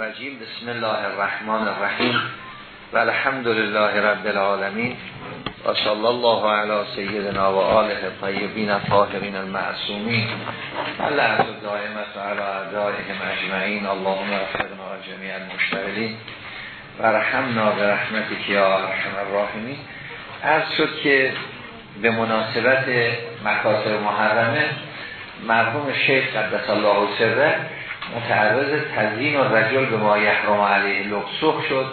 الرجیم. بسم الله الرحمن الرحیم. و الحمد لله رب العالمین. و صلی الله علی سیدنا و آله طیبین طاهرین المعصومین. الله دائمت و علی اعدائهم اجمعین. اللهم رفقنا جمیع المشتغلین و رحمنا به رحمتک یا ارحم الراحمین. عرض شد که به مناسبت مکاسب محرمه مرحوم شیخ قدس الله سره متعرض تزیین و رجل به ما یحرم علیه لبسخ شد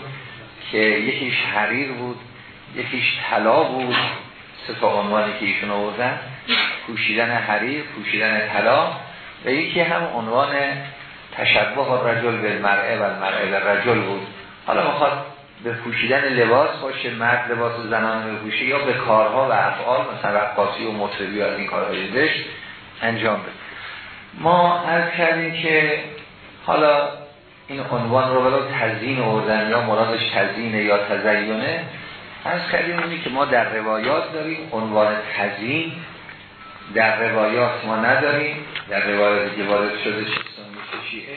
که یکیش حریر بود یکیش طلا بود سه تا عنوانی که ایشون آوردن پوشیدن حریر پوشیدن طلا و یکی هم عنوان تشبه رجل به مرعه و مرعه به رجل بود. حالا می‌خواد به پوشیدن لباس باشه مرد لباس زنان بپوشه یا به کارها و افعال مثلا رقاصی و مطربی از این کارهای دشت انجام بده. ما از کردیم که حالا این عنوان رو ولو تزیین اردن یا مرادش تزیینه یا تزیینه از کردیم اینی که ما در روایات داریم عنوان تزیین در روایات ما نداریم در روایات که وارد شده شیعه.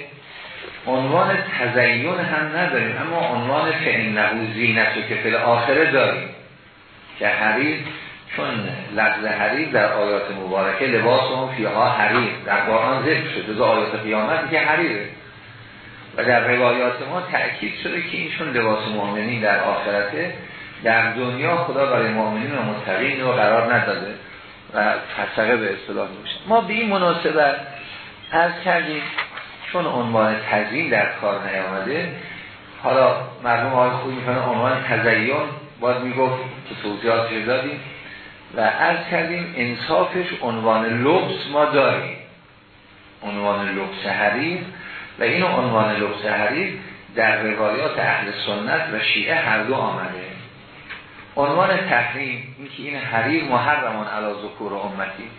عنوان تزیین هم نداریم اما عنوان فعنه زینت و که فعل آخره داریم که حریر چون لفظ حریر در آیات مبارکه لباس اون فیها حریر در قرآن ذکر شده در آیات قیامت که حریره و در روایات ما تأکید شده که اینشون لباس مؤمنین در آخرته در دنیا خدا برای مؤمنین و متقین رو قرار نداده و فسقه به اصطلاح میشه. ما به این مناسبت از کردیم چون عنوان تزیین در کار نیامده حالا مردم آقای خوبی می‌کنه عنوان تزیین باید می‌گفت که توضیحات دادیم. و از کردیم انصافش عنوان لبس ما داریم. عنوان لبس حریر و این عنوان لبس حریر در روایات اهل سنت و شیعه هر دو آمده. عنوان تحریم این که این حریر محرمان علا ذکور امتی.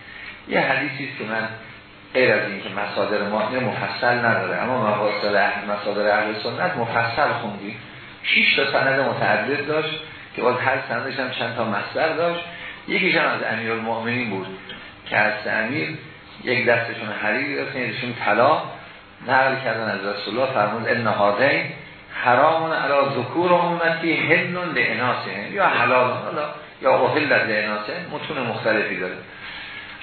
یه حدیثی است که من غیر از این که مصادر ما مفصل نداره اما مصادر اهل سنت مفصل خوندیم. 6 تا سند متعدد داشت که باز هر سندش هم چند تا مصدر داشت. یکیش هم از امیر المؤمنین بود که از امیر یک دستشون حریری داشتن یکیشون طلا نقل کردن از رسول الله فرمود ان هذین حرام علی ذکور امتی هلن لعناسه یا حلال حالا یا اهل لعناسه متون مختلفی داره.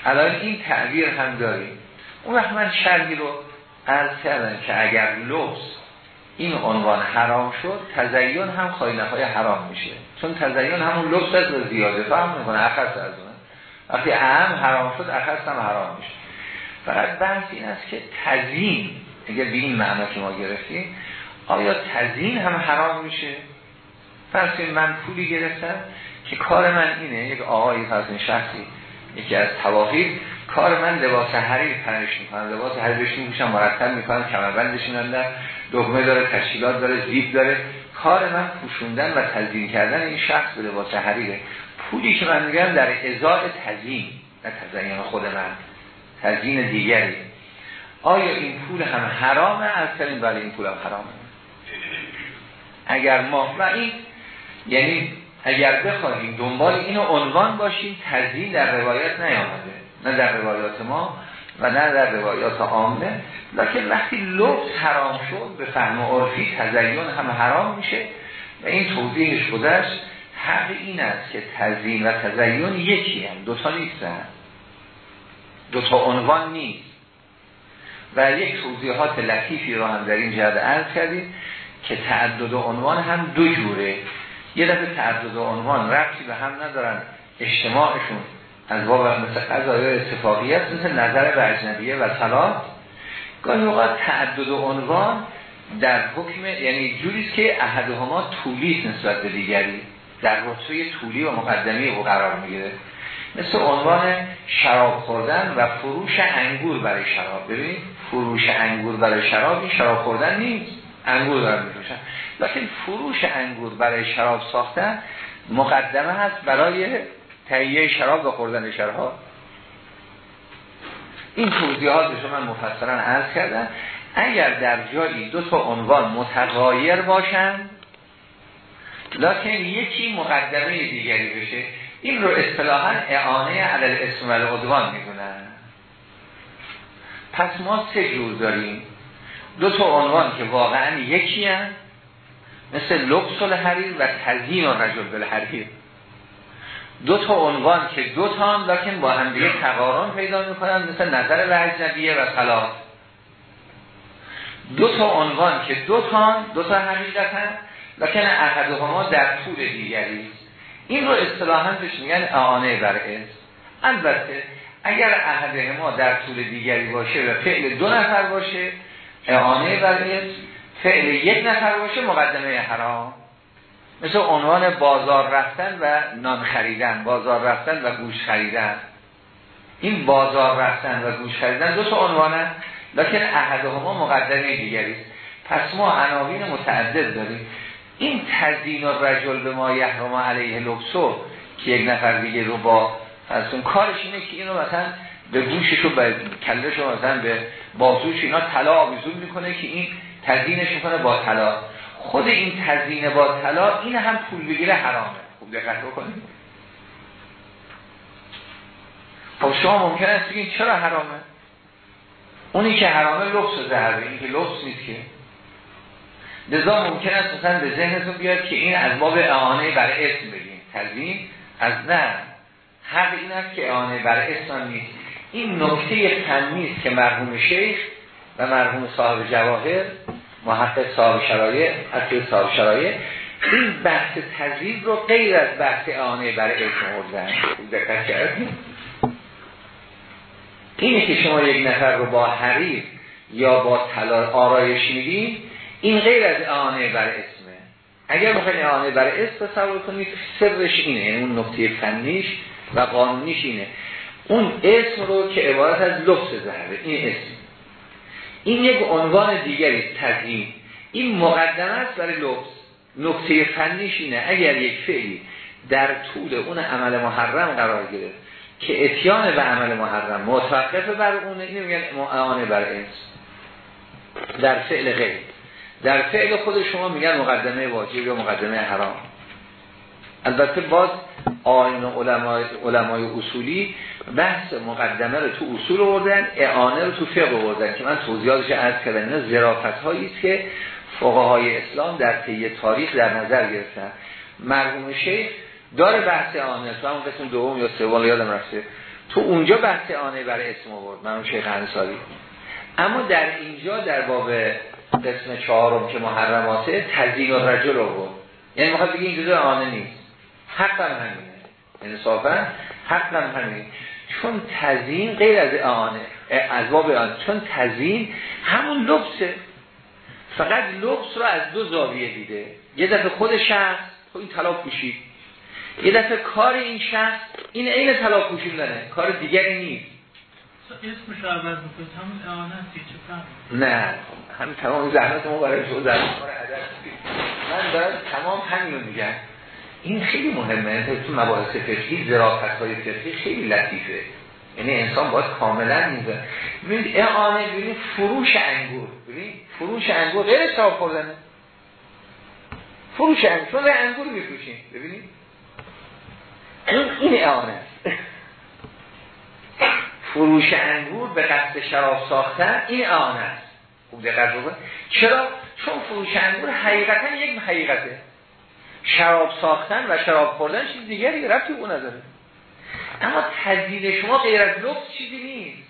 الان این تعبیر هم داریم. اون وقت من شرحی رو عرض کردم که اگر لبس این عنوان حرام شد تزیین هم خواهی نخواهی حرام میشه. چون تزیین همون لبس از زیاده. فهم می‌کنه اخص از اون وقتی اهم حرام شد اخص هم حرام میشه فقط بحث این است که تزیین اگر به این معنا که ما گرفتیم آیا تزیین هم حرام میشه؟ فرض من پولی گرفتم که کار من اینه یک آقایی فرض شخصی یکی از تواقی کار من لباس حریر پنش می‌کنم. لباس حریرش میپوشم مرتب می‌کنم کمربندش میندم دگمه داره تشکیلات داره زیب داره. کار من پوشوندن و تزیین کردن این شخص به لباس حریره پولی که من میگم در ازای تزیین نه تزیین خود من تزیین دیگری. آیا این پول هم حرامه؟ از کلیم بله این پول هم حرامه. اگر ما و این یعنی اگر بخواهیم دنبال اینو عنوان باشیم تزیین در روایت نیامده نه در روایات ما. و نه در روایات عامه لکن وقتی لبس حرام شد به فهم عرفی تزیین هم حرام میشه و این توضیحش بودش حق این است که تزیین و تزیین یکی هم دوتا نیستن دوتا عنوان نیست. و یک توضیحات لطیفی رو هم در این جهت عرض کردیم که تعدد عنوان هم دو جوره. یه دفعه تعدد عنوان ربطی به هم ندارن اجتماعشون از باب مثل قضایای اتفاقیت مثل نظر به اجنبیه و صلات گاهی اوقات تعدد عنوان در حکم یعنی جوریست که احدهما طولی نسبت به دیگری. در رتبه طولی و مقدمی او قرار می‌گیره. مثل عنوان شراب خوردن و فروش انگور برای شراب. ببینید فروش انگور برای شراب شراب خوردن نیست. انگور دارن میفروشن. لیکن فروش انگور برای شراب ساختن مقدمه هست برای تهیه شراب و خوردن شراب. این توضیحاتش من مفصلا عرض کردم. اگر در جایی دو تا عنوان متغایر باشن لکن یکی مقدمه دیگری بشه. این رو اصطلاحا اعانه عدل اسم و عدوان می‌دونن. پس ما سه جور داریم. دو تا عنوان که واقعا یکی هم مثل لبس الحریر و تزیین رجل بالحریر. دو تا عنوان که دو تا هم لکن با هم دیگه تقارن پیدا می‌کنن مثل نظر به اجنبیه و طلاق. دو تا عنوان که دو تا دو تا حقیقت هم لکن احدهما در طول دیگری. این رو اصطلاحا بهش میگن اعانه بر البته اگر احد ما در طول دیگری باشه و فعل دو نفر باشه اعانه بر فعل یک نفر باشه مقدمه حرام. مثل عنوان بازار رفتن و نان خریدن بازار رفتن و گوش خریدن. این بازار رفتن و گوش خریدن دو تا عنوانه لکن احدهما مقدمه دیگری پس ما عناوین متعدد داریم. این تزیین رجل به ما یحرم علیه لبسو که یک نفر دیگه رو با اون کارش اینه که اینو مثلا به گوشش و به کلش مثلا به بازوش اینا طلا آویزون می‌کنه که این تزیینش می‌کنه با طلا. خود این تزیین با طلا این هم پول بگیره حرامه. خوب دقت بکنید. خب شما ممکن است بگید چرا حرامه؟ اونی که حرامه لبس زهره این که لبس نیست که. لذا ممکن است مثلا به ذهنتون بیاد که این از باب اعانه برای اسم بگیم تزیین از نه. حق این است که اعانه برای اسم نیست. این نکته فنی است که مرحوم شیخ و مرحوم صاحب جواهر محقق صاحب شرایع اصلی صاحب شرایع. این بحث تزیین رو غیر از بحث اعانه برای اسم آوردن دقت کردیم. اینه که شما یک نفر رو با حریر یا با طلا آرایش میدین این غیر از اعانه بر اسمه. اگر بخواین اعانه بر اسم تصور کنید سرش اینه یعنی اون نقطه فنیش و قانونیش اینه. اون اسم رو که عبارت از لبس زهره این اسم. این یک عنوان دیگری تزیین این مقدمه است برای لبس نقطه فنیش اینه. اگر یک فعلی در طول اون عمل محرم قرار گرفت که اتیان به عمل محرم متوقف بر اونه اینو میگن اعانه بر اسم در فعل غیر. در فعل خود شما میگن مقدمه واجب یا مقدمه حرام. البته باز آین علمای, علمای اصولی بحث مقدمه رو تو اصول آوردن اعانه رو تو فقه آوردن که من توضیحاتش عرض کردم. اینا ظرافت هایی است که فقهای اسلام در طی تاریخ در نظر گرفتن. مرحوم شیخ داره بحث اعانه تو همون قسم دوم یا سوم یادم رفته. تو اونجا بحث اعانه برای اسم آورد مرحوم شیخ انصاری. اما در اینجا در باب قسم چهارم که محرماته تزیین و رجل رو یعنی می‌خواد بگه این جزء آنه نیست. حق هم همینه. انصافا حق هم همینه. چون تزیین غیر از آنه از باب آن چون تزیین همون لبسه. فقط لبس رو از دو زاویه دیده. یه دفعه خود شخص خب این طلاق پوشید. یه دفعه کار این شخص این عین طلاق پوشیدنه کار دیگری نیست. اسمش عوض همون اعانه نه. همین تمام زحمت ما برای شما در من دارم تمام همین رو میگن این خیلی مهمه تو مباحث فقهی ظرافت های فقهی خیلی لطیفه. یعنی انسان باید کاملا میزه ببینید اعانه ببینید فروش انگور. ببینید فروش انگور غیر صاحب خوردنه. فروش انگور چون انگور میفروشیم. ببینید. این این اعانه است. فروش انگور به قصد شراب ساختن این آن است. خوب دقت بکن چرا؟ چون فروش انگور حقیقتا یک حقیقته. شراب ساختن و شراب خوردن چیز دیگری رفتی اون نداره. اما تزیین شما غیر از لبس چیزی نیست.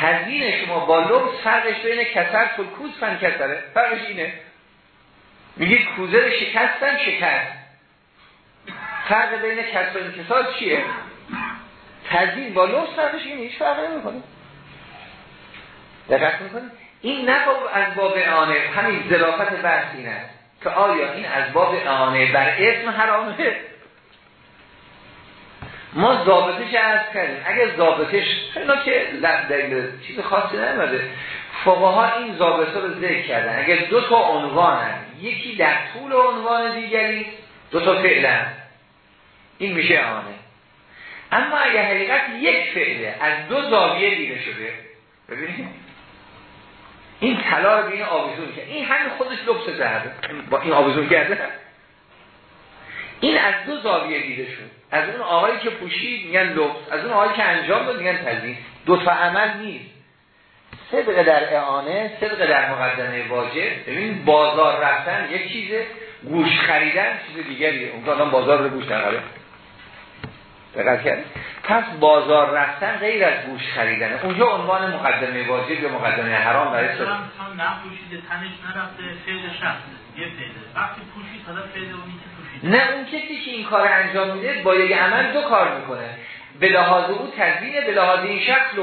تزیین شما با لبس فرقش بین کسر تو کوز فن کسره. فرقش اینه. میگید کوزه شکستن شکست. فرق بین کسر و انکسار چیه؟ تزیین با لبس فرقش این هیچ فرقی نمی‌کنه. دقت می‌کنه این نه از باب اعانه همین ظرافت بحث این است. که آیا این از باب اعانه بر اسم حرامه؟ ما ضابطش عرض کردیم. اگر ضابطش اینا که دلیل چیز خاصی نمیده فقها این ضابطه رو ذکر کردن. اگر دو تا عنوان یکی در طول عنوان دیگری دو تا فعلا این میشه اعانه اما اگر حقیقت یک فعله از دو زاویه دیده شده ببینید. این طلا رو بین آویزون که این همین خودش لبس زهره با این آویزون کرده. این از دو زاویه دیده شد. از اون آقایی که پوشید میگن لبس. از اون آقایی که انجام داد میگن تزیین. دو تا عمل نیست. صدق در اعانه صدق در مقدمه واجب. ببین بازار رفتن یک چیزه. گوش خریدن چیز دیگریه. اون آدم بازار رو گوش نخره دقت کرد پس بازار رفتن غیر از گوش خریدنه. اونجا عنوان مقدمه واجب یا مقدمه حرام برای صدق نپوشیده تنش نرفته فعل شخص. یه وقتی پوشید حالا فعل اونی که نه اون کسی که این کار انجام میده با یک عمل دو کار می‌کنه. به لحاظ او تدوینه به لحاظ این شخص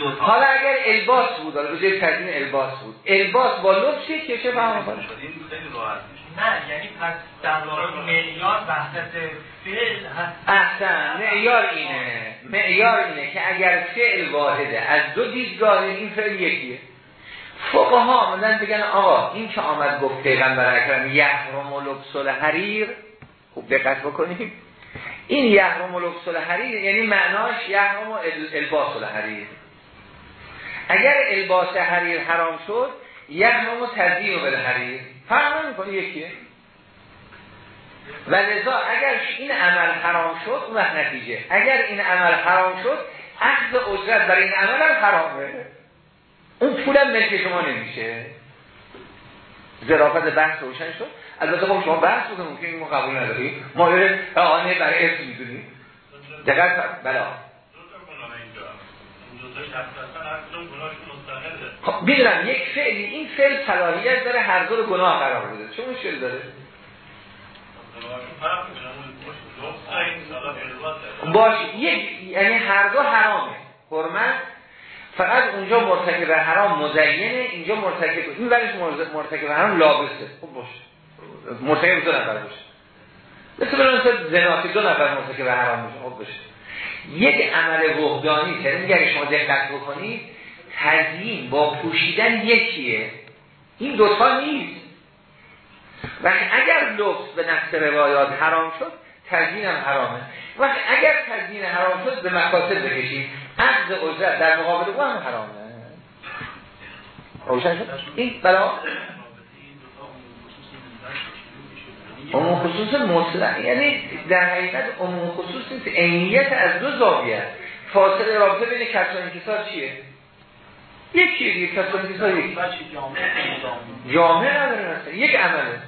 لبسه حالا اگر الباس بود حالا بجای تدوین الباس بود. الباس با لبسی که چه فهم کنه نه یعنی پس در واقع معیار وحدت فعل هست. احسن معیار اینه معیار اینه که اگر فعل واحده از دو دیدگاه این فعل یکیه. فقها آمدن بگن آقا این که آمد گفت پیغمبر اکرم یحرم و لبس حریر خوب دقت بکنید این یحرم و لبس حریر یعنی معناش یحرم و الباس حریر اگر الباس حریر حرام شد یحرم و تزیین و حریر فرق نمی‌کنه یکیه. و لذا اگر این عمل حرام شد اون وقت نتیجه. اگر این عمل حرام شد اخذ اجرت برای این عمل هم حرامه. اون پولم ملک شما نمیشه. ظرافت بحث روشن شد. البته خب شما بحث بکنید ممکن ما قبول نداریم ما یه آنه برای اسم می‌دونیم. دقیق بلا خب بیدرم یک فعلی این فعل صلاحیت داره هر دو گناه قرار بده. چه مشکل داره؟ باش یک یعنی هر دو حرامه. حرمت فقط اونجا مرتکب حرام مزینه اینجا مرتکب این ورش مرتکب حرام لابسه. خب باشه. مرتکب دو نفر باشه. مثل مثل زناتی دو نفر مرتکب حرام باشه خب باشه. یک عمل وحدانی که میگه شما دقت بکنید تزیین با پوشیدن یکیه. این دوتا نیست. و اگر لبس به نفس روایات حرام شد تزیین هم حرامه. و اگر تزیین حرام شد به مقاصد بکشیم. عقد اجرت در مقابل او هم حرامه. روشن شد؟ این بلا عموم خصوص مطلق. یعنی در حقیقت عموم خصوص نیست. عینیت از دو زاویه فاصله رابطه بین کسر و انکسار چیه؟ یکی دیگه کسر و انکسار یکی جامعه نداره یک عمله.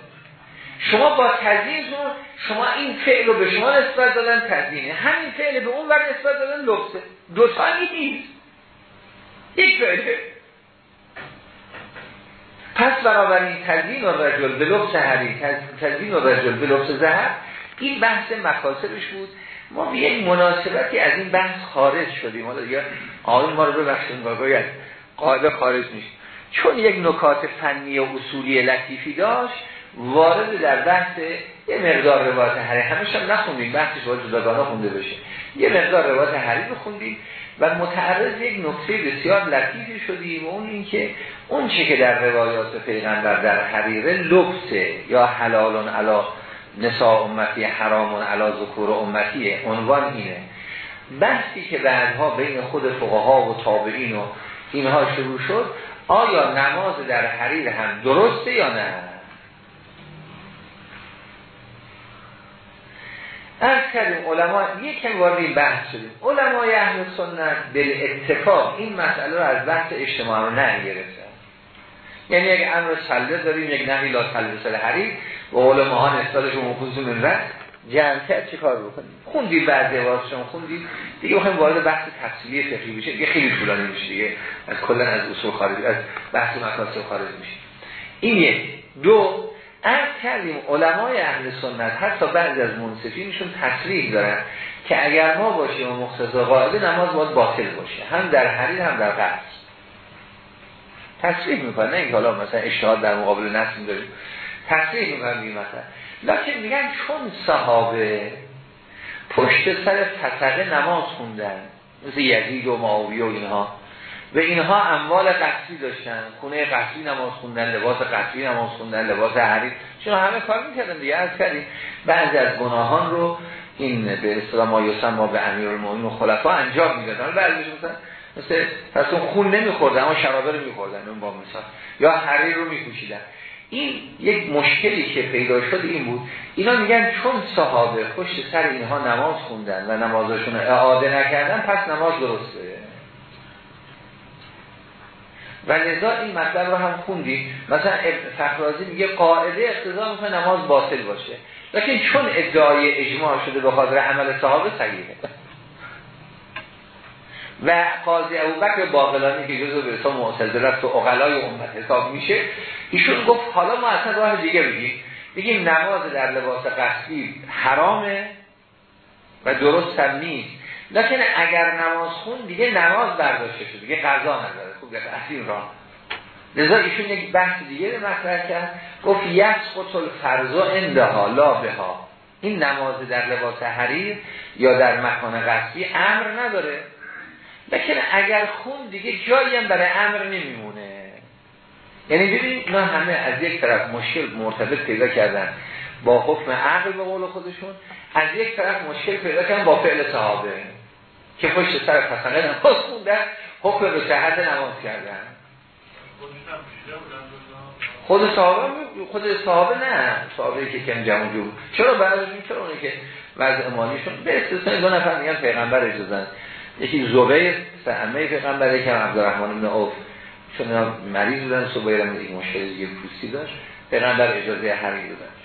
شما با تزیین شما این فعل رو به شما نسبت دادن تزیینه. همین فعل به اون ور نسبت دادن لبسه دوتا نیست. یک فعله پس بنابراین تزیین و رجل به لبس حری تزیین و رجل به لبس زهر این بحث مقاصدش بود. ما به یک مناسبتی از این بحث خارج شدیم. حالا یا آقای ما رو ببخشیم باید قاعده خارج نیست. چون یک نکات فنی و اصولی لطیفی داشت وارد در بحث یه مقدار روایت حری همیشه هم نخوندیم بحثش باید جداگانه خونده بشه. یه مقدار روایت حری بخوندیم و متعرض یک نکته بسیار لطیفی شدیم و اون اینکه اون چه که در روایات پیغمبر در حریره لبسه یا حلال علا نساء امتی حرام علا ذکور امتیه عنوان اینه. بحثی که بعدها بین خود فقها و تابعین و اینها شروع شد آیا نماز در حریر هم درسته یا نه؟ از کردیم علما یک کم وارد این بحث شدیم. علمای اهل سنت به اتفاق این مسئله رو از بحث اجتماع رو نه گرفتن. یعنی یک امر سله داریم یک نهی لا سله سل حریر و علما ها نسبتش و مخصوص من رد جمعیت چه کار بکنیم؟ خوندید بعد شما خوندید دیگه بخوایم وارد بحث تفصیلی فقهی بشه دیگه خیلی طولانی میشه دیگه. از کلا از اصول خارج از بحث مکاسب خارج میشه. این یک. دو از کردیم. علمای اهل سنت حتی بعضی از منصفینشون تصریح دارن که اگر ما باشیم و مقتضا قاعده نماز باید باطل باشه. هم در حریر هم در قصد تصریح می‌کنن. نه حالا مثلا اشتهاد در مقابل نسل داریم تصریح می‌کنن مثلا. لیکن میگن چون صحابه پشت سر فسقه نماز خوندن مثل یزید و معاویه و اینها و اینها اموال قصدی داشتن. خونه قصدی نماز خوندن لباس قصدی نماز خوندن لباس حریر. چون همه کار می‌کردن دیگه از کردیم. بعضی از گناهان رو این به اصطلاح ما ما به امیر المؤمنین و خلفا انجام می‌دادن. بعضی مثلا مثل پس اون خون نمیخوردن اما شرابه رو میخوردن اون با مثال یا حریر رو میپوشیدن. این یک مشکلی که پیدا شد این بود. اینا میگن چون صحابه پشت سر اینها نماز خوندن و نمازشون اعاده نکردن پس نماز درسته. و لذا این مطلب رو هم خوندیم مثلا فخرازی میگه قاعده اقتضا می‌کنه نماز باطل باشه. لیکن چون ادعای اجماع شده به خاطر عمل صحابه صحیحه. و قاضی ابوبکر باقلانی که جزو به اسم معتزله و اقلای امت حساب میشه ایشون گفت حالا ما اصلا راه دیگه بگیم. بگیم نماز در لباس قصدی حرامه و درست هم نیست. لیکن اگر نماز خون دیگه نماز برداشته شد دیگه قضا نداره. خوب این راه. لذا ایشون یک بحث دیگه مطرح کرد. گفت یسقط الفرض اندها لا بها. این نماز در لباس حریر یا در مکان قصدی امر نداره. لیکن اگر خون دیگه جایی هم برای امر نمیمونه. یعنی ببینید اینا همه از یک طرف مشکل مرتبط پیدا کردن با حکم عقل به قول خودشون از یک طرف مشکل پیدا کردن با فعل صحابه. که پشت سر پسنه نماز خوندن حکم به صحت نماز کردن. خود صحابه خود صحابه نه. صحابه که کم جمع جو چرا بعضشون چرا اونی که وضع امانیشون به استثنای دو نفر میگن پیغمبر اجازن یکی زبیر سهمه پیغمبره که عبدالرحمن بن عوف چون مریض بودن صبیر هم یک مشکل دیگه پوستی داشت. پیغمبر اجازه حرمی دادن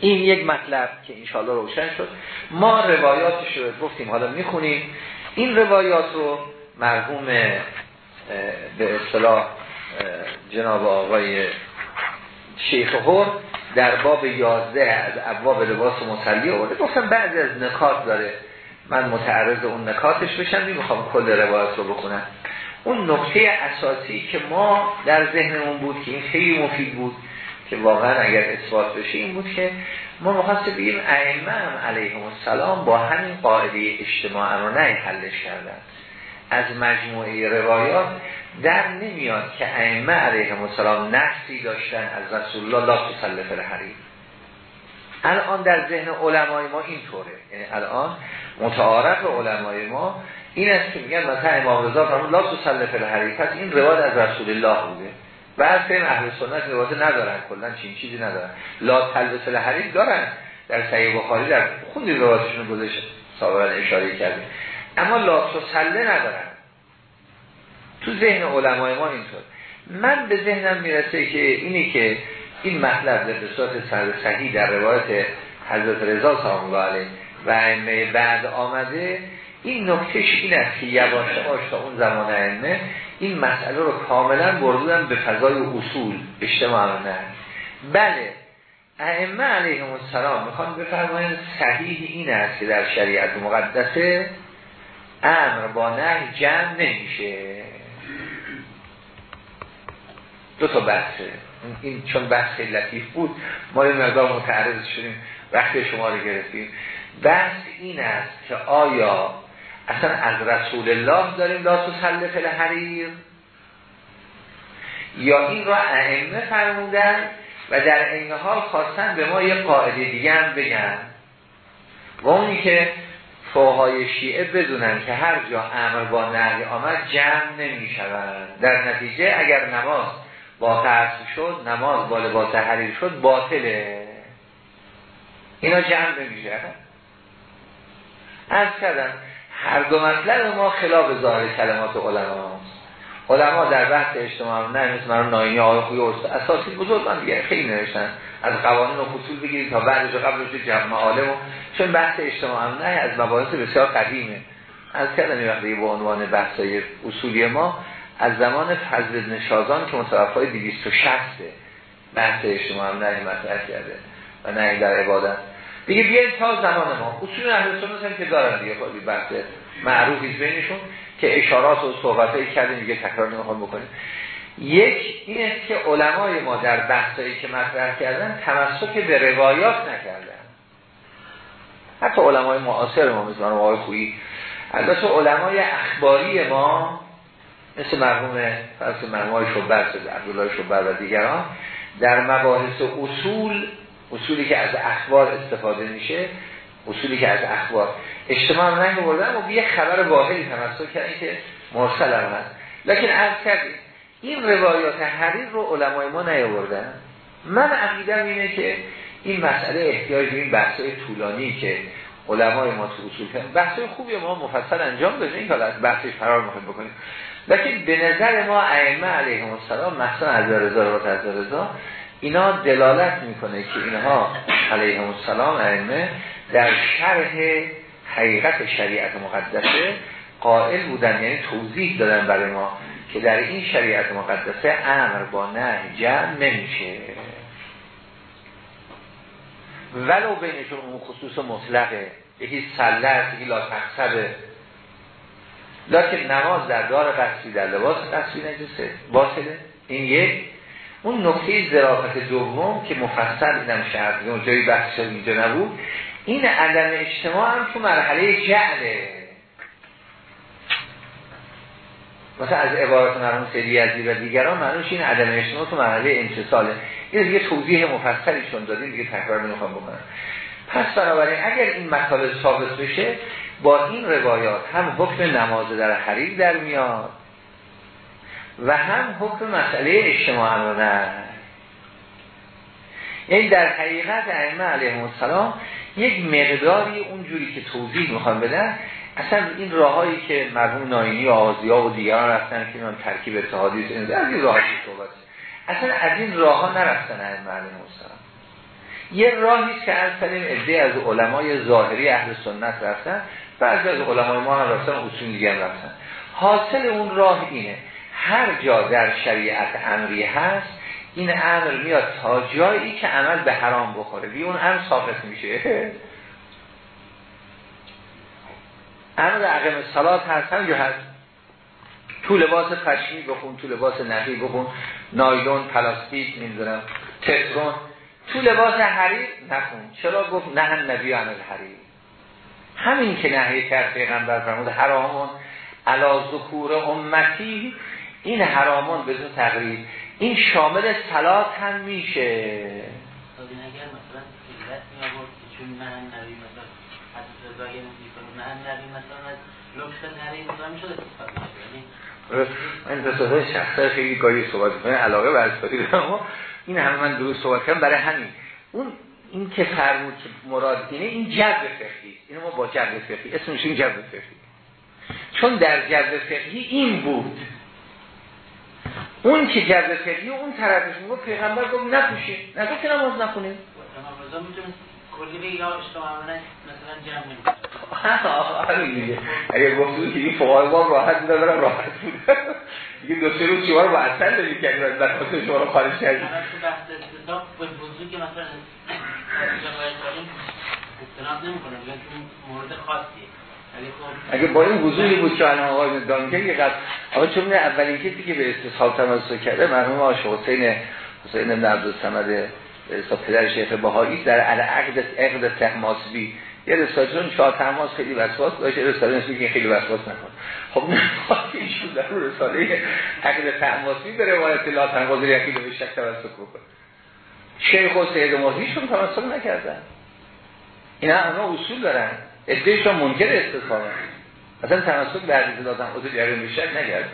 این یک مطلب که انشاءالله روشن شد. ما روایاتش رو گفتیم حالا می‌خونیم. این روایات رو مرحوم به اصطلاح جناب آقای شیخ هور در باب یازده از ابواب لباس مسلی آورده. گفتم بعضی از نکات داره. من متعرض اون نکاتش بشم نمی‌خوام کل روایت رو بکنم اون نقطه اساسی که ما در ذهنمون بود که این خیلی مفید بود که واقعا اگر اثبات بشه این بود که ما مخواست بگیم ائمه هم علیهم السلام با همین قاعده اجتماع رو نه حلش کردن. از مجموعه روایات در نمیاد که ائمه علیهم السلام نفسی داشتن از رسول الله لا تسلف الحریم. الان در ذهن علمای ما اینطوره. یعنی الان متعارف علمای ما این است که میگن مثلا امام رضا فرمود لا تسلف الحریم. پس این روایت از رسول الله بوده. بعد فهم اهل سنت روایت ندارن کلا چین چیزی ندارن. لا تلبس الحریم دارن. در صحیح بخاری در خوندی روایتشون گذاشت سابقا اشاره کردیم اما لا تسله ندارن. تو ذهن علمای ما اینطور. من به ذهنم می‌رسه که اینی که این مطلب به صورت صحیح در روایت حضرت رضا سلام الله و بعد آمده این نکتهش این است که یواش تا اون زمان ائمه این مسئله رو کاملا بردودن به فضای اصول اجتماع نه بله ائمه علیهم السلام می‌خوان بفرمایند صحیح این است که در شریعت مقدسه امر با نه جمع نمیشه. دو تا بحثه این چون بحث لطیف بود ما این مقدار متعرض شدیم وقتی شما رو گرفتیم. بحث این است که آیا اصلا از رسول الله داریم لا تسلف الحریر. یا این را ائمه فرمودن و در این حال خواستن به ما یه قاعده دیگه هم بگن. و اونی که فوهای شیعه بدونن که هر جا امر با نهی آمد جمع نمی شود. در نتیجه اگر نماز با قصد شد نماز با لباس حریر شد باطله. اینا جمع نمی شود از کردن هر دو مطلب ما خلاف ظاهر کلمات علما علما در بحث اجتماع نه مثل من ناینی آقای خوی اساسی بزرگ من دیگه خیلی نوشتن. از قوانین و فصول بگیرید تا بعدش قبلش جمع عالم چون بحث اجتماع نه از مباحث بسیار قدیمه. از کردن وقتی به عنوان بحثای اصولی ما از زمان فضل بن شازان که متوفای 260 بحث اجتماع نه مطرح کرده و نه در عبادت. دیگه بیاید تا زمان ما. اصول اهل سنت هم که دارن دیگه خیلی بحث معروفی بینشون که اشارات و صحبتایی کردیم دیگه تکرار نمی‌خوام بکنیم. یک این است که علمای ما در بحثایی که مطرح کردن تمسک به روایات نکردن. حتی علمای معاصر ما مثل آقای خویی. البته علمای اخباری ما مثل مرحوم فرض مرحوم های شبر عبدالله شبر و دیگران در مباحث اصول اصولی که از اخبار استفاده میشه اصولی که از اخبار. اجتماع نمی بردن و یه خبر واحدی تمسک کردن که مرسل هم هست. لیکن از کردیم این روایات حریر رو علمای ما نیاوردن. من عقیدم اینه که این مسئله احتیاج به این بحثای طولانی که علمای ما تو اصول کردن. بحثای خوبی ما مفصل انجام بده این حالا از بحثش فرار می‌خوایم بکنیم. لیکن به نظر ما ائمه علیهم السلام مثلا از رضا و از رضا اینا دلالت می‌کنه که اینها علیهم السلام ائمه در شرح حقیقت شریعت مقدسه قائل بودن یعنی توضیح دادن برای ما که در این شریعت مقدسه امر با نه جمع نمیشه. ولو بینشون اون خصوص مطلقه یکی است یکی لا لکن نماز در دار قصری در لباس قصری نجسه. باطله. این یک. اون نکته ظرافت دوم که مفصل دیدم شرط جایی بحث اینجا نبود این عدم اجتماع هم تو مرحله جعله مثلا از عبارت مرحوم عزیز و دیگران معنوش این عدم اجتماع تو مرحله انتصاله این دیگه توضیح مفصلی چون دادیم دیگه تکرار نمی‌خوام بکنم. پس بنابراین اگر این مطالب ثابت بشه با این روایات هم حکم نماز در حریر در میاد. و هم حکم مسئله اجتماع امانه یعنی در حقیقت ائمه علیهم السلام یک مقداری اونجوری که توضیح می‌خوان بدن اصلا این راههایی که مرحوم ناینی و آزیا و دیگران رفتن که اینا ترکیب اتحادی از این راهی صحبت اصلا از این راه ها نرفتن ائمه علیهم السلام. یه راهی که از سلیم عده از علمای ظاهری اهل سنت رفتن بعضی از علمای ما هم رفتن اصول دیگه هم رفتن. حاصل اون راه اینه هر جا در شریعت امری هست این امر میاد تا جایی که عمل به حرام بخوره. بی اون امر ساقط میشه. امر عقم سلات هست هم جو هست. تو لباس پشمی بخون تو لباس نقی بخون نایلون پلاستیک نمی‌دونم تترون تو لباس حریر نخون. چرا گفت نه نبی عن الحریر؟ همین که نهی کرد پیغمبر فرمود حرامون علا ذکور امتی این حرامان بدون تقریب این شامل سلات هم میشه. من تصادف شخصه خیلی گاهی صحبت کنه علاقه ازفاری دارم این همه من درست صحبت کردم. برای همین. اون این که فرمود که مراد دینه این جبر فقهی. اینو ما با جبر فقهی. اسمش این جبر فقهی. چون در جبر فقهی این بود. اون که جبر فقهی اون طرفش میگه پیغمبر گفت نپوشید. نگفت که نماز نخونید کلی به یا مثلا جمع آره اگه گفتون که این فقهای ما راحت ندارن راحت بود دیگه دو سه روز شما رو با اصل در خاطر شما رو خارج کردیم به وضوع که مثلا مورد خاصیه. اگه با این وضوعی بود که الان آقای دانگر یه قد آقا چون اولین کسی که به استصحاب تمسک کرده مرحوم آقا حسین حسین بن عبدالصمد حساب پدر شیخ بهایی در عقد عقد تحماسبی یه رسالتون چهار تماس خیلی وسواس داشت رساله نسبی که خیلی وسواس نکن. خب نمی‌خواد ایشون در رو رساله عقد تحماسبی به روایت لا تنقاضی یکی به شک توسط بکن شیخ و سید مازیشون تمسک نکردن. اینا اونا اصول دارن. ادهشون منکر استثابه. اصلا تمسک به حدیث تنقاضی یکی به شک نکرد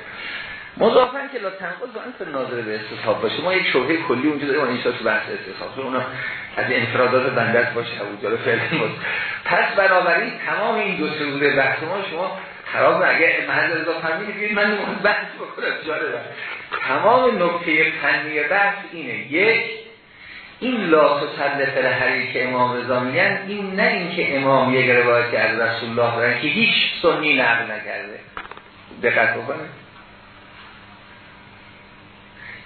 مضافن که لا تنقض با ناظر به استصحاب باشه. ما یک شبهه کلی اونجا داریم این تو بحث استصحاب اونا از انفرادات بنده باشه. ابو جال فعلا باشه. پس بنابراین تمام این دو سه روزه بحث ما شما خراب اگه محل رضا فهمید ببینید من بحث بکنم. جالب تمام نکته فنی بحث اینه. یک این لا تصدق الحری که امام رضا میگن این نه اینکه امام یک روایتی از رسول الله دارن که هیچ سنی نقل نکرده. دقت بکنید.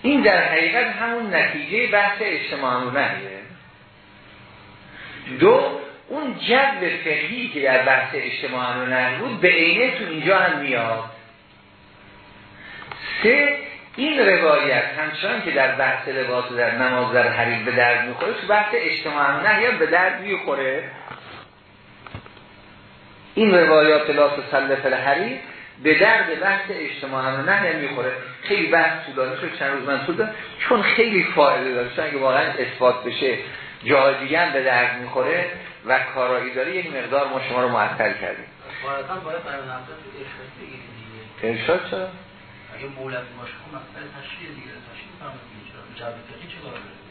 این در حقیقت همون نتیجه بحث اجتماع نهیه دو اون جد فقهی که در بحث اجتماع نه بود به عینه تو اینجا هم میاد. سه این روایت همچنان که در بحث لباس در نماز در حریر به درد می‌خوره تو بحث اجتماع نه به درد می‌خوره. این روایات لا تسلف الحریر به درد بحث اجتماع هم نه نمی‌خوره خیلی بحث طولانی شد چند روز من طول چون خیلی فایده داشت اگه واقعا اثبات بشه جای دیگه به درد می‌خوره و کارایی داره یک مقدار ما شما رو معطل کردیم. ارشاد چرا؟ اگه مولد باشه خب مسئله تشریع دیگه تشریع فهمید چرا؟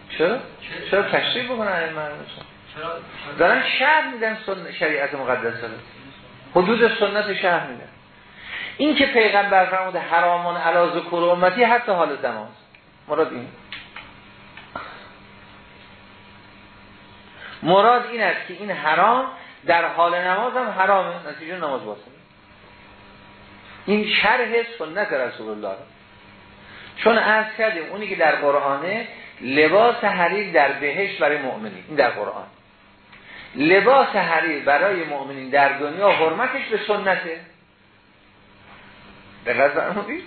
چه چرا؟ چرا؟ تشریف بکنن این دارن شهر میدن شریعت مقدسه حدود سنت شهر میدن. این که پیغمبر فرموده حرامان علا ذکر امتی حتی حال زمان مراد این. مراد این است که این حرام در حال نماز هم حرامه. نتیجه نماز باشه این شرح سنت رسول الله چون عرض کردیم اونی که در قرآنه لباس حریر در بهش برای مؤمنین. این در قرآن. لباس حریر برای مؤمنین در دنیا حرمتش به سنته. به فرمودید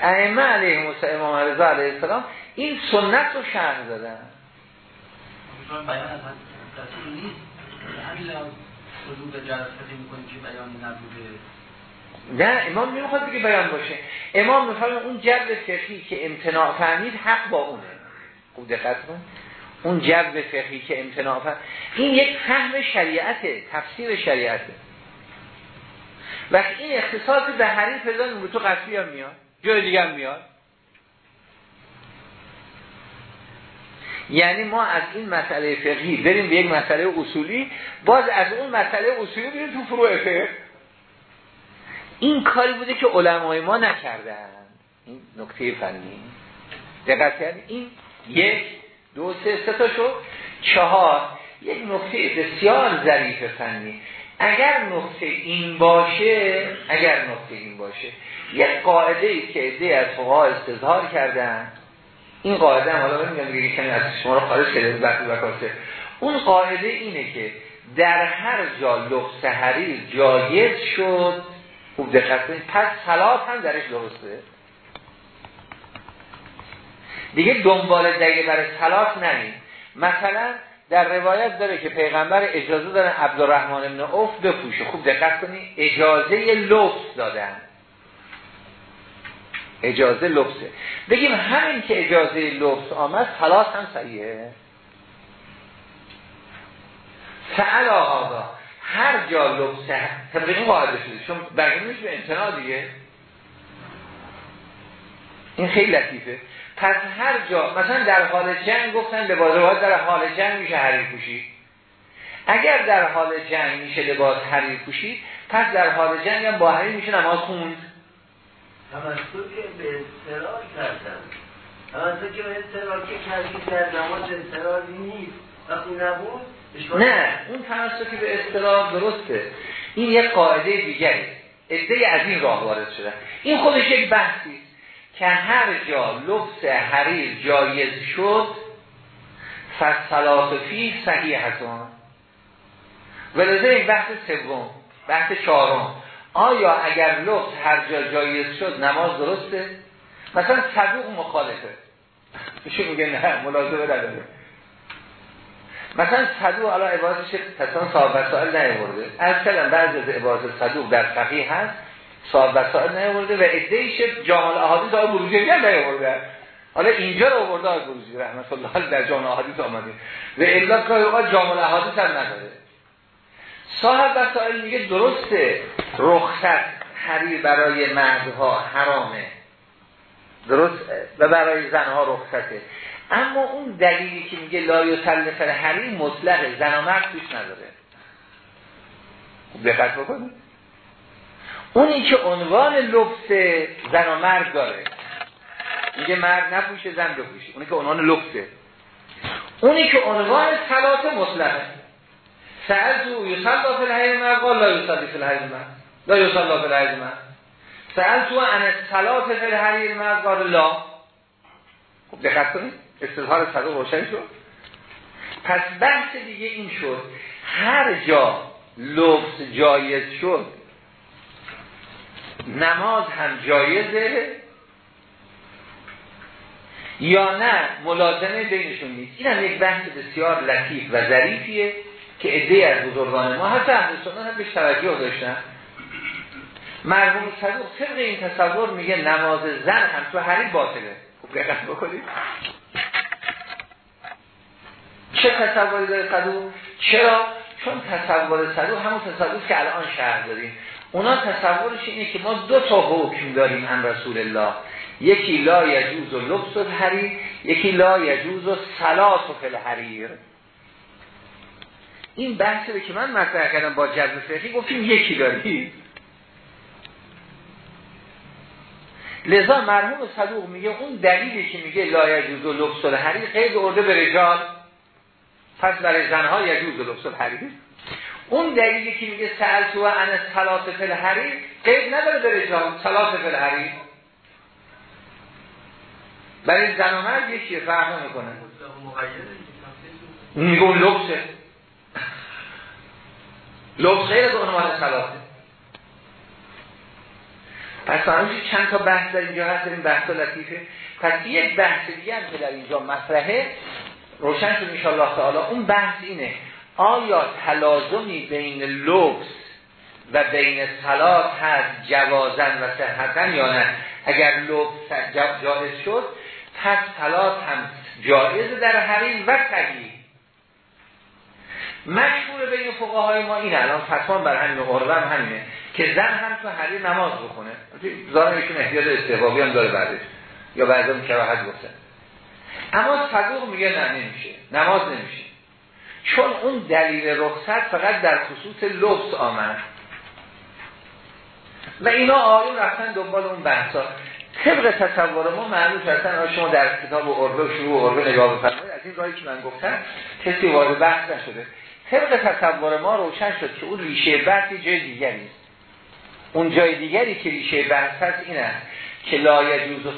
ائمه علیه امام رضا علیه السلام این سنت رو شرح دادن. نه امام نمی‌خواد بگه بیان باشه. امام مثلا اون جبر فقهی که امتناع فهمید حق با اونه. خوب دقت کن. اون جبر فقهی که امتناع فهمید این یک فهم شریعته تفسیر شریعته. وقتی این اختصاص به پیدا نمیشه تو قصبی میاد جای دیگه میاد. یعنی ما از این مسئله فقهی بریم به یک مسئله اصولی باز از اون مسئله اصولی بریم تو فروع فقه. این کاری بوده که علمای ما نکردن. این نکته فنی. دقت کرد این یک دو سه سه تا شد چهار. یک نکته بسیار ظریف فنی. اگر نقطه این باشه اگر نقطه این باشه یک قاعده ای که ایده از فقها استظهار کردن این قاعده هم حالا نمیگم دیگه کمی از شما رو خارج کرده وقتی وکاسه اون قاعده اینه که در هر جا لبس حریر جایز شد خوب دقت کنید. پس صلات هم درش درسته. دیگه دنبال دیگه برای صلات نمید مثلا در روایت داره که پیغمبر اجازه دادن عبدالرحمن ابن عوف بپوشه. خوب دقت کنید. اجازه لبس دادن. اجازه لبسه بگیم همین که اجازه لبس آمد خلاص هم صحیحه. فعلا آقا. هر جا لبسه طبق این قاعده شده چون برگیمش به امتناع دیگه. این خیلی لطیفه. پس هر جا مثلا در حال جنگ گفتن لباس در حال جنگ میشه حریر پوشید اگر در حال جنگ میشه لباس حریر پوشید پس در حال جنگ هم با حریر میشه نماز خوند. تومسک به استرار کردن. که به استرار که کردی در نماز استراری نیست. وقتی نبود نه. اون که به استرار درسته. این یک قاعده دیگری. ادهی از این راه وارد شده. این خودش یک بحثی که هر جا لبس حریر جایز شد فصلات فی صحیح هستان ولذا این بحث سوم بحث چهارم. آیا اگر لبس هر جا جایز شد نماز درسته؟ مثلا صدوق مخالفه. میشه میگه؟ نه ملازمه نداره مثلا صدوق الان عبارتش تصان صاحب وسائل نیورده از کلم بعضی از عبارت صدوق در صحیح هست صاحب وسائل نیورده و ادهیش جامل احادیث آقای بروجی هم نیورده حالا اینجا رو آورده آقای بروجی رحمت الله در جامل احادیث آمده. و الا که اوقات جامل احادیث هم نداره. صاحب وسائل میگه درسته رخصت حریر برای مردها حرامه. درست؟ و برای زنها رخصته. اما اون دلیلی که میگه لا یسلف حریر مطلقه. زن و مرد توش نداره. خوب دقت بکنید. اونی که عنوان لبس زن و مرد داره میگه مرد نپوشه زن بپوشه. اونی که عنوان لبسه. اونی که عنوان صلات مطلقه. سألتو یصلا فی الحیر مرد؟ لا یصلی فی الحیر مرد. لا یصلا فی الحیر مرد. سألتو عن صلات فی مرد؟ لا. خب دقت کنید. استظهار صدق روشن شد. پس بحث دیگه این شد هر جا لبس جایز شد نماز هم جایزه یا نه ملازمه بینشون نیست. این هم یک بحث بسیار لطیف و ظریفیه که عده از بزرگان ما حتی اهل سنت هم بهش توجه داشتن. مرحوم صدوق طبق این تصور میگه نماز زن هم تو حریم باطله. دقت بکنید. چه تصوری داره صدوق چرا؟ چون تصور صدوق همون تصوری که الان شهر داریم. اونا تصورش اینه که ما دو تا حکم داریم هم رسول الله. یکی لا یجوز و لبس و حریر یکی لا یجوز و سلاس و فل حریر این بحثی که من مطرح کردم با جذب فقهی گفتیم یکی دارید لذا مرحوم صدوق میگه اون دلیلی که میگه لا یجوز و لبس الحریر قید ارده به رجال. پس برای زنها یجوز لبس الحریر اون دلیلی که میگه سألتو و ان صلات فل حریر قید نداره به رجال صلات فل حریر برای زن و مرد یکیه فرق می‌کنه میگه اون لبسه لبس غیر از عنوان صلاته پس فرموشی چند تا بحث در اینجا هست این بحث لطیفه. پس یک بحث دیگه هم که در اینجا مطرحه روشن شد انشاءالله تعالی. اون بحث اینه آیا تلازمی بین لبس و بین سلات هست جوازن و صحتن یا نه؟ اگر لبس جایز شد پس سلات هم جایز در حریم و صحیح. مشهور بین فقهای ما این الان فتوان بر همین عربه هم همینه که زن هم تو حریر نماز بخونه. ظاهر ایشون احتیاج استحبابی هم داره بعدش. یا بعضی کراهت گفتن. اما صدوق میگه نه نمیشه. نماز نمیشه. چون اون دلیل رخصت فقط در خصوص لبس آمد. و اینا آیون رفتن دنبال اون بحثا. طبق تصور ما معلوم هستن شما در کتاب عربه شروع عربه نگاه بفرمایید. از این راهی که من گفتم کسی وارد بحث نشده. طبق تصور ما روشن شد که اون ریشه بحثی جای دیگری اون جای دیگری که ریشه بحث هست این است. که لا یجوز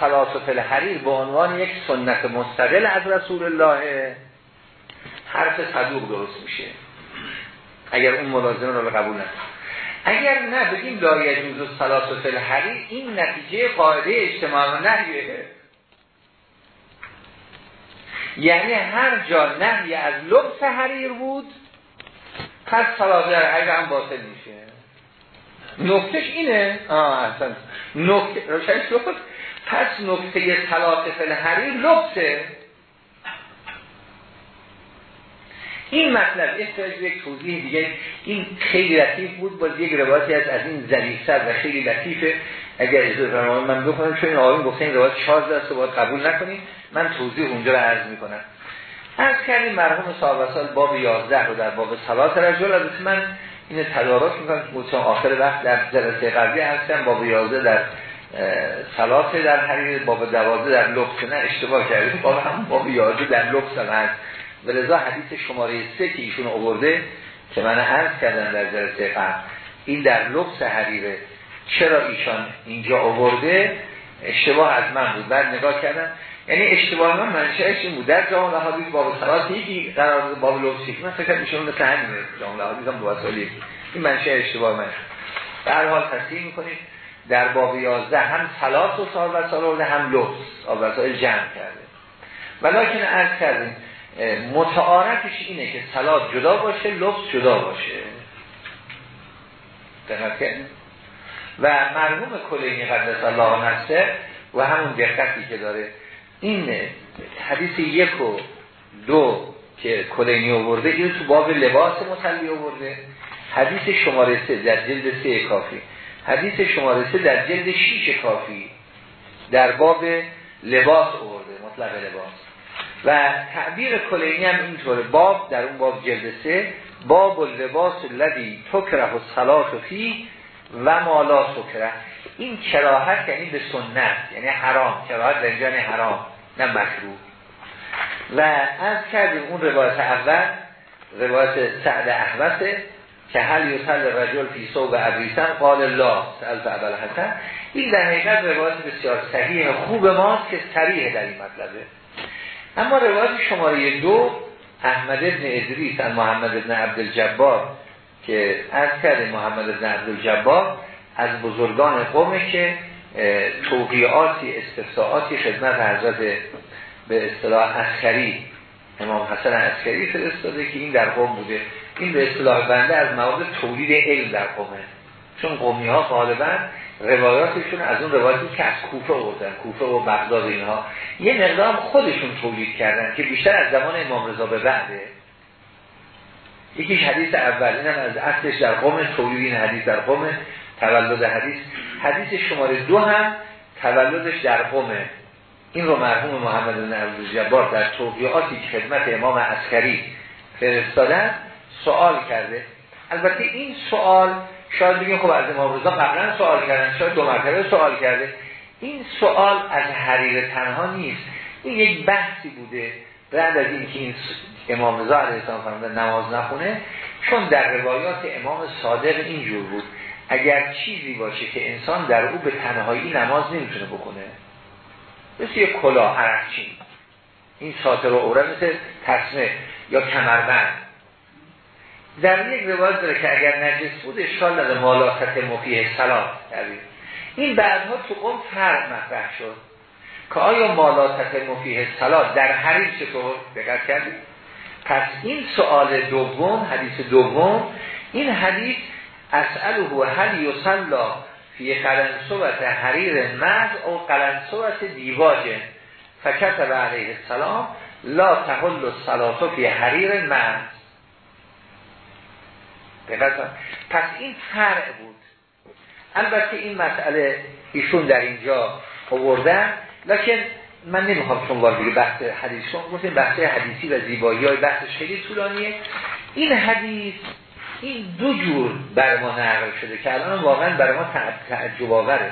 صلات و حریر به عنوان یک سنت مستقل از رسول الله حرف صدوق درست میشه. اگر اون ملازمه رو قبول نکنه. اگر نه بگیم لا یجوز صلات و حریر این نتیجه قاعده اجتماع نهیه. یعنی هر جا نهی از لبس حریر بود پس در حریر هم باطل میشه. نکتش اینه. آه اصلا. نکته شد پس نکته صلات فل حریر لبسه. این مطلب احتاج یک توضیح دیگه. این خیلی لطیف بود. باز یک روایتی از از این زلیسر و خیلی لطیفه. اگر اجازه فرمایید من بکنم چون این آقایون گفته این روایت 14 است باید قبول نکنیم من توضیح اونجا رو عرض می‌کنم. از کردیم مرحوم صاحب سال باب 11 رو در باب صلات رجل. از من این تدارک می‌کنم که آخر وقت در جلسه قبلی هستم باب 11 در صلات در حریر باب 12 در لبس نه اشتباه کردیم باب هم باب 11 در لبس هم هست. و لذا حدیث شماره 3 که ایشون آورده که من عرض کردم در جلسه قبل این در لبس حریره چرا ایشان اینجا آورده؟ اشتباه از من بود. بعد نگاه کردم یعنی اشتباه من منشأش این بود. در جامعه حدیث باب صلات یکی قرار باب لبسی من فکر میشون مثل همینه جامعه حدیث هم یکی این منشأ اشتباه من در حال تصحیح می‌کنید در باب 11 هم صلات و سال و سال هم لبس وسائل جمع کرده. ولیکن عرض کردیم متعارفش اینه که صلات جدا باشه لبس جدا باشه. دقیقه و مرحوم کلینی قدس الله نفسه و همون دقتی که داره این حدیث یک و دو که کلینی آورده این تو باب لباس متلی آورده. حدیث شماره سه در جلد سه کافی. حدیث شماره سه در جلد شیش کافی در باب لباس آورده مطلق لباس. و تعبیر کلینی هم اینطوره. باب در اون باب جلد سه باب لباس لدی تکره و صلات فی و مالا سکره. این کراهت یعنی به سنت یعنی حرام. کراهت در حرام نه مکروه. و از کردیم اون روایت اول روایت سعد احوسه که هل یوسل رجل فی صوب ابریسن قال الله سألت اول حسن این در حقیقت روایت بسیار صحیح خوب ماست که صریح در این مطلبه. اما روایت شماره دو احمد ابن ادریس محمد ابن عبدالجبار که از کرده محمد ابن عبدالجبار از بزرگان قومه که توقیعاتی استفتائاتی خدمت حضرت به اصطلاح عسکری امام حسن عسکری فرستاده که این در قم بوده. این به اصطلاح بنده از مواد تولید علم در قمه. چون قومی ها غالبا روایاتشون از اون روایاتی که از کوفه بودن کوفه و بغداد اینها. یه مقدار خودشون تولید کردن که بیشتر از زمان امام رضا به بعده. یکیش حدیث اول اینم از اصلش در قوم تولید این حدیث در قوم تولد حدیث. حدیث شماره دو هم تولدش در قومه. این رو مرحوم محمد بن عبدالجبار در توقیعاتی که خدمت امام عسکری فرستادن سوال کرده. البته این سوال شاید بگیم خب از امام رضا قبلا سوال کردن شاید دو مرتبه سوال کرده. این سوال از حریر تنها نیست. این یک بحثی بوده. بعد از اینکه این امام رضا علیه السلام نماز نخونه چون در روایات امام صادق اینجور بود اگر چیزی باشه که انسان در او به تنهایی نماز نمی‌تونه بکنه مثل یک کلاه عرقچین این ساتر و اوره مثل تصمه یا کمربند. در یک روایت داره که اگر نجس بود اشکال نداره مالاست مفیه سلام این بعدها تو قوم فرق مطرح شد. که آیا مالاست مفیه سلام در حریر چطور دقت کردید پس این سوال دوم حدیث دوم این حدیث اسأله هل یصلا فی قلنسوت حریر مد او قلنسوت دیواجه فکتب علیه السلام لا تحل الصلاة فی حریر مد پس این فرع بود. البته این مسئله ایشون در اینجا آوردن. لکن من نمی‌خوام چون وارد بحث حدیث شما گفتیم بحث حدیثی و زیبایی های بحثش خیلی طولانیه. این حدیث این دو جور بر ما نقل شده که الان واقعا برای ما تعجب آوره.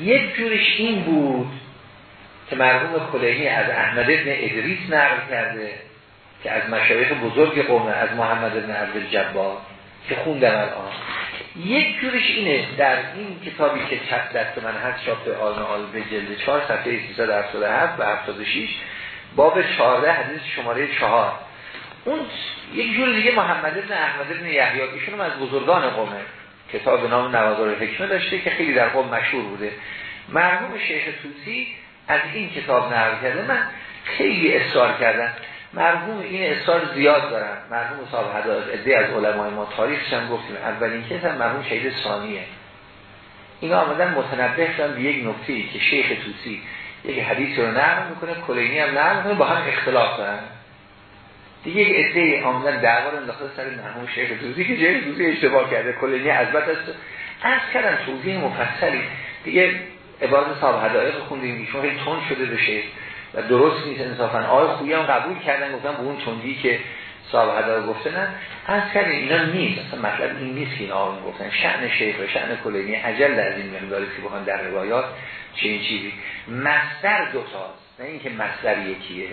یک جورش این بود که مرحوم کلینی از احمد ابن ادریس نقل کرده که از مشایخ بزرگ قومه از محمد ابن عبدالجبار که خوندم الان. یک جورش اینه در این کتابی که چپ دست من هست شاپ آل به جلد 4 صفحه 377 و 76 باب 14 حدیث شماره 4 اون یک جور دیگه محمد ابن احمد ابن یحیی ایشون از بزرگان قومه. کتاب نام نوادار حکمه داشته که خیلی در قوم مشهور بوده. مرحوم شیخ توسی از این کتاب نقل کرده. من خیلی اصرار کردم. مرحوم این اصرار زیاد دارن. مرحوم صاحب حداد عده از علمای ما تاریخش هم گفتیم. اولین کس هم مرحوم شهید ثانیه. اینا آمدن متنبه شدن به یک نکته که شیخ توسی یک حدیث رو نقل می‌کنه کلینی هم نقل می‌کنه با هم اختلاف دارن. دیگه یک عده آمدن دعوا رو داخل سر مرحوم شیخ توسی که شیخ توسی اشتباه کرده کلینی ازبت است. از کردن توضیح مفصلی. دیگه عبارت صاحب حدایق خوندیم ایشون خیلی تون شده بشه. و درست نیست انصافا. آقای خویی هم قبول کردن گفتن به اون چندی که صاحب هدا گفته نه. از کردن اینا نیست. اصلا مطلب این نیست که این آقای گفتن. شأن شیخ و شأن کلینی عجل در این مقداری که بخوان در روایات چه این چیزی. مصدر دوتاست نه اینکه مصدر یکیه.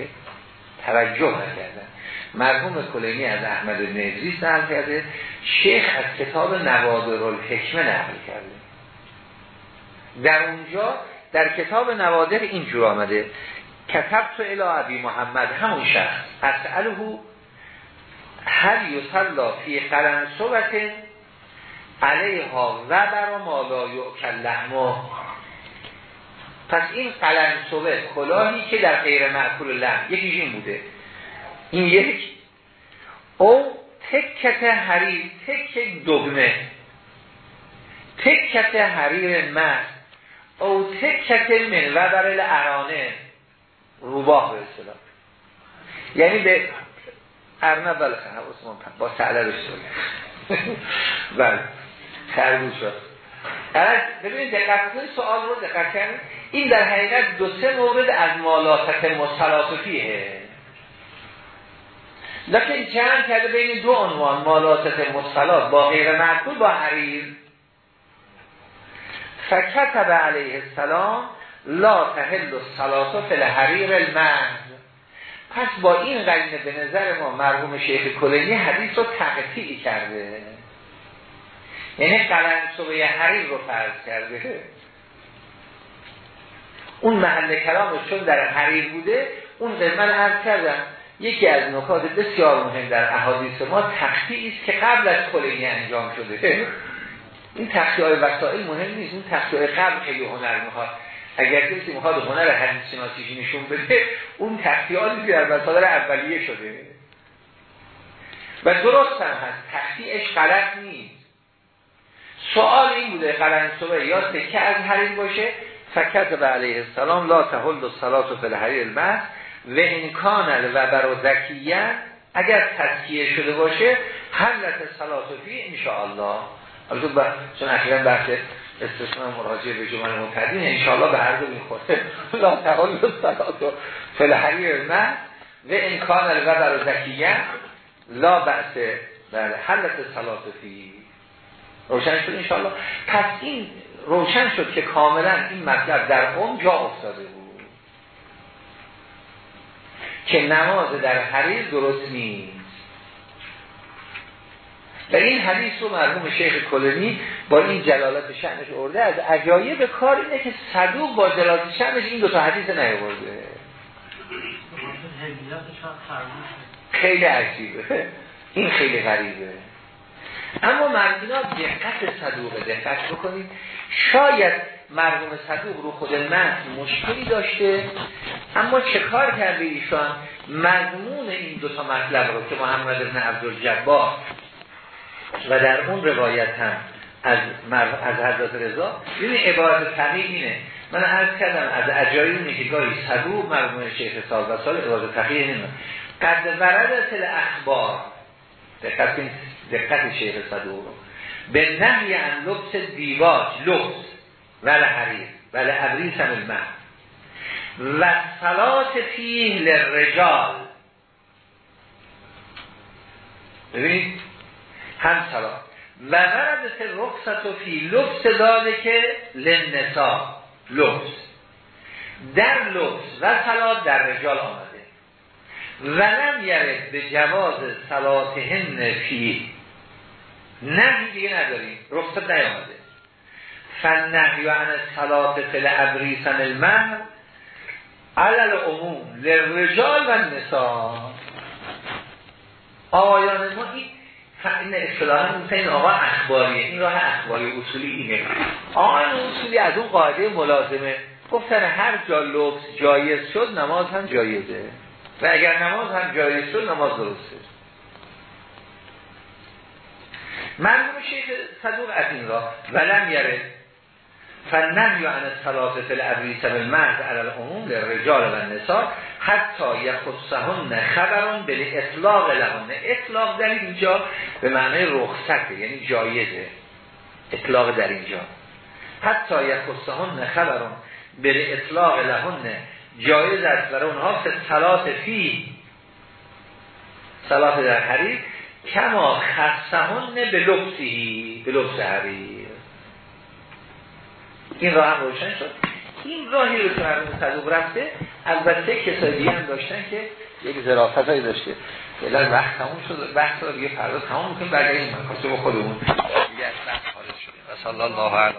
توجه نکردن. مرحوم کلینی از احمد بن ادریس نقل کرده. شیخ از کتاب نوادر الحکمه نقل کرده. در اونجا در کتاب نوادر اینجور آمده. کتب تو الى محمد همون شخص. اسأله هل یصلا فی قرن صوبت علیها و برا مالا یعکل پس این قلم صوبه کلاهی که در غیر معکول لحم یکی این بوده. این یک. او تکت حریر تک دگمه تکت حریر من او تکت من و برل ارانه روباه به اصطلاح. یعنی به ارنب بله عثمان با سعله بشه بله خربوز شد. ببینید دقت کنید سوال رو دقت کنید این در حقیقت دو سه مورد از مالاتت مصطلاتفیه لیکن جمع کرده بین دو عنوان مالاتت مصطلات با غیر معقول با حریر. فکتب علیه السلام لا تهل و فل حریر المهد پس با این قرینه به نظر ما مرحوم شیخ کلینی حدیث رو تقطیع کرده. یعنی قلنسوه حریر رو فرض کرده. اون محل کلامش چون در حریر بوده اون قسمت عرض کردم. یکی از نکات بسیار مهم در احادیث ما تختی است که قبل از کلینی انجام شده. این های وسائل مهم نیست اون تختی های قبل خیلی هنر می‌خواد. اگر کسی می‌خواد هنر حدیث شناسیش نشون بده اون تختیاتی که در مسائل اولیه شده. و درست هم هست تختیعش غلط نیست. سوال این بوده قلنسوه یا تکه از حریر باشه؟ فکت به علیه السلام لا تهل و صلات و فلحریر المحض و امکان و ذکیه اگر تذکیه شده باشه حلت صلات فی انشاءالله. چون اخیرا بحث استثناء مراجعه به جمعه متدین انشاءالله به هر دو می‌خوره. لا تقال صلات و فلحری من و امکان الوبر و زکیه لا بحث بله حلت فی. روشن شد انشاءالله؟ پس این روشن شد که کاملا این مطلب در اون جا افتاده بود. که نماز در حریر درست نیست. و این حدیث رو مرحوم شیخ کلنی با این جلالت شأنش ارده از عجایب کار اینه که صدوق با جلالت شأنش این دو تا حدیث نیورده خیلی عجیبه. این خیلی غریبه. اما مرمونا دقت صدوق دقت بکنید. شاید مرحوم صدوق رو خود من مشکلی داشته اما چه کار کرده ایشان؟ مضمون این دو تا مطلب رو که محمد ابن عبدالجبار و در اون روایت هم از از حضرت رضا. یعنی عبارت تقییم اینه. من عرض کردم از اجایی اینه که گاهی صدوق مرموم شیخ سال و سال عبارت تقییم اینه قد ورد تل اخبار دقت دقت شیخ صدوق به نهی ان لبس دیواج لبس. ول حریر ول ابریس المه و صلات فیه للرجال. ببینید هم سلام و ورد رخصت و فی لبس داده که لنسا لبس. در لبس و سلات در رجال آمده. ولم یرد به جواز سلاتهن فی. نه دیگه نداریم رخصت نیامده. فن نهی عن سلات فل ابریسن المهر علل عموم لرجال و نسا آیان ما این این اصطلاحا مثل این آقا اخباریه این راه اخباری اصولی اینه. آقا اصولی از اون قاعده ملازمه. گفتن هر جا لبس جایز شد نماز هم جایزه. و اگر نماز هم جایز شد نماز درسته. مرموم شیخ صدوق از این راه. ولم یره فنن یا عن الثلاثه الابریس بالمرد علی العموم للرجال و النساء حتی یخصهن خبرون به اطلاق لهن. اطلاق در اینجا به معنی رخصته یعنی جایزه. اطلاق در اینجا. حتی یخصهن خبرون به اطلاق لهن. جایز است برای اونها صلات فی. صلات در حریر کما خصهن به لبسی به لبس حریر این راه هم روشن شد. این راهی رو که مرمون صدوق رفته البته کسایی هم داشتن که یک ظرافت هایی داشته. فعلا وقت تموم شد وقت رو دیگه فردا تموم می‌کنیم این من خودمون. دیگه از بحث خارج شدیم. و صلی الله علیه